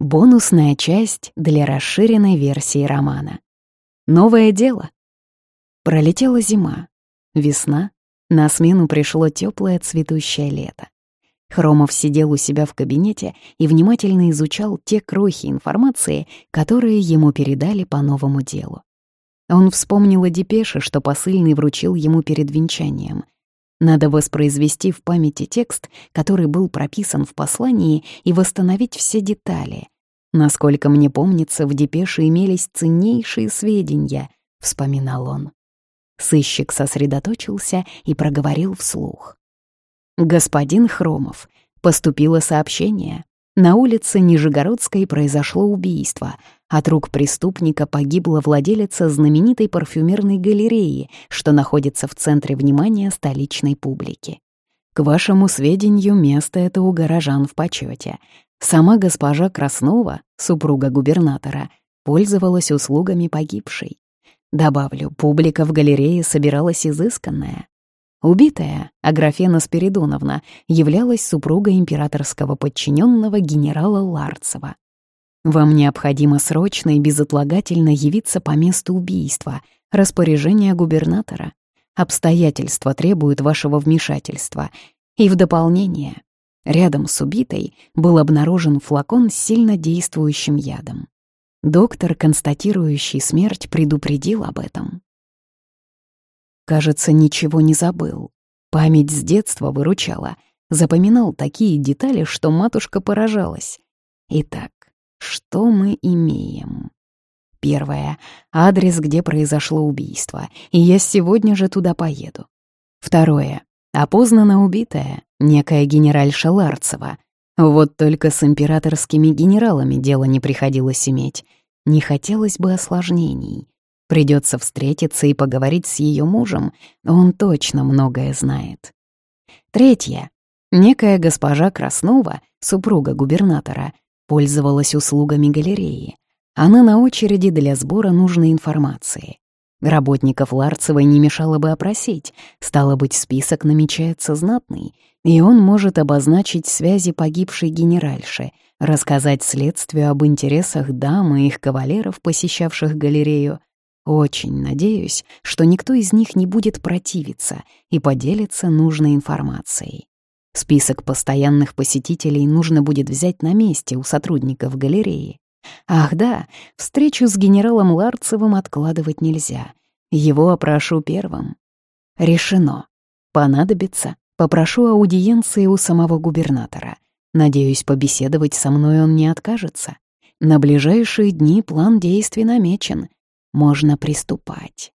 Бонусная часть для расширенной версии романа. Новое дело. Пролетела зима, весна, на смену пришло теплое цветущее лето. Хромов сидел у себя в кабинете и внимательно изучал те крохи информации, которые ему передали по новому делу. Он вспомнил о депеше, что посыльный вручил ему перед венчанием. Надо воспроизвести в памяти текст, который был прописан в послании, и восстановить все детали. Насколько мне помнится, в депеше имелись ценнейшие сведения, — вспоминал он. Сыщик сосредоточился и проговорил вслух. «Господин Хромов, поступило сообщение. На улице Нижегородской произошло убийство. От рук преступника погибла владелица знаменитой парфюмерной галереи, что находится в центре внимания столичной публики. К вашему сведению, место это у горожан в почете. Сама госпожа Краснова, супруга губернатора, пользовалась услугами погибшей. Добавлю, публика в галерее собиралась изысканная. Убитая, Аграфена Спиридоновна, являлась супругой императорского подчиненного генерала Ларцева. Вам необходимо срочно и безотлагательно явиться по месту убийства, распоряжение губернатора. Обстоятельства требуют вашего вмешательства. И в дополнение, рядом с убитой был обнаружен флакон с сильно действующим ядом. Доктор, констатирующий смерть, предупредил об этом. Кажется, ничего не забыл. Память с детства выручала. Запоминал такие детали, что матушка поражалась. Итак, что мы имеем? Первое. Адрес, где произошло убийство, и я сегодня же туда поеду. Второе. Опознана убитая, некая генеральша Ларцева, вот только с императорскими генералами дело не приходилось иметь. Не хотелось бы осложнений. Придется встретиться и поговорить с ее мужем, он точно многое знает. Третье. Некая госпожа Краснова, супруга губернатора, пользовалась услугами галереи. Она на очереди для сбора нужной информации. Работников Ларцевой не мешало бы опросить, стало быть, список намечается знатный, и он может обозначить связи погибшей генеральши, рассказать следствию об интересах дам и их кавалеров, посещавших галерею. Очень надеюсь, что никто из них не будет противиться и поделится нужной информацией. Список постоянных посетителей нужно будет взять на месте у сотрудников галереи. Ах да, встречу с генералом Ларцевым откладывать нельзя. Его опрошу первым. Решено. Понадобится. Попрошу аудиенции у самого губернатора. Надеюсь, побеседовать со мной он не откажется. На ближайшие дни план действий намечен. Можно приступать.